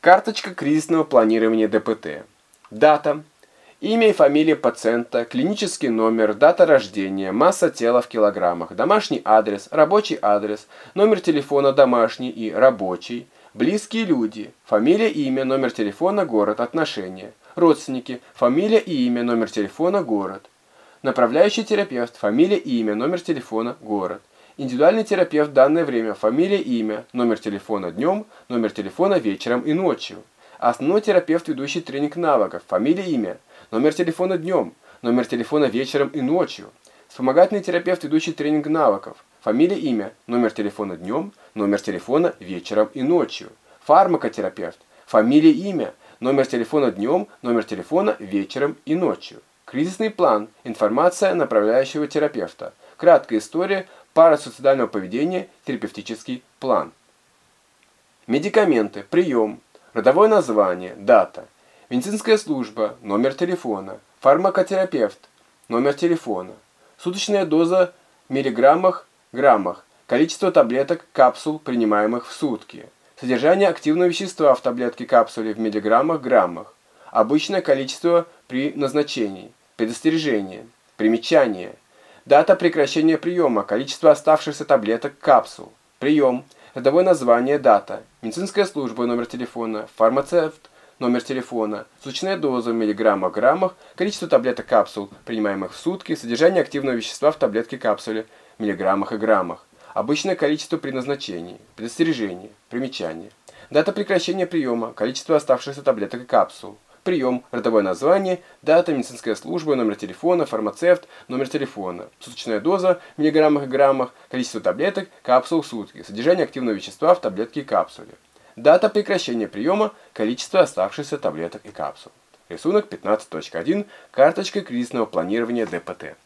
Карточка кризисного планирования ДПТ. Дата. Имя и фамилия пациента, клинический номер, дата рождения, масса тела в килограммах, домашний адрес, рабочий адрес, номер телефона домашний и рабочий, близкие люди, фамилия, имя, номер телефона, город, отношения, родственники, фамилия и имя, номер телефона, город, направляющий терапевт, фамилия, имя, номер телефона, город. Индивидуальный терапевт в данное время, фамилия, имя, номер телефона днем, номер телефона вечером и ночью. Основной терапевт, ведущий тренинг навыков, фамилия, имя, номер телефона днем, номер телефона вечером и ночью. Вспомогательный терапевт, ведущий тренинг навыков, фамилия, имя, номер телефона днем, номер телефона вечером и ночью. Фармакотерапевт, фамилия, имя, номер телефона днем, номер телефона вечером и ночью. Кризисный план, информация направляющего терапевта. Краткая история парасоциального поведения, терапевтический план. Медикаменты, прием, родовое название, дата, медицинская служба, номер телефона, фармакотерапевт, номер телефона, суточная доза в миллиграммах, граммах, количество таблеток, капсул, принимаемых в сутки, содержание активного вещества в таблетке капсуле в миллиграммах, граммах, обычное количество при назначении, предостережение, примечание, Дата прекращения приема, количество оставшихся таблеток, капсул. Прием. Рядовое название, дата. Медицинская служба, номер телефона. Фармацевт, номер телефона. Суточная доза в миллиграммах, граммах. Количество таблеток, капсул, принимаемых в сутки. Содержание активного вещества в таблетке, капсуле, миллиграммах и граммах. Обычное количество при назначении. Предостережение. Примечание. Дата прекращения приема, количество оставшихся таблеток и капсул прием, родовое название, дата, медицинская служба, номер телефона, фармацевт, номер телефона, суточная доза в миллиграммах и граммах, количество таблеток, капсул в сутки, содержание активного вещества в таблетке и капсуле. Дата прекращения приема, количество оставшихся таблеток и капсул. Рисунок 15.1. Карточка кризисного планирования ДПТ.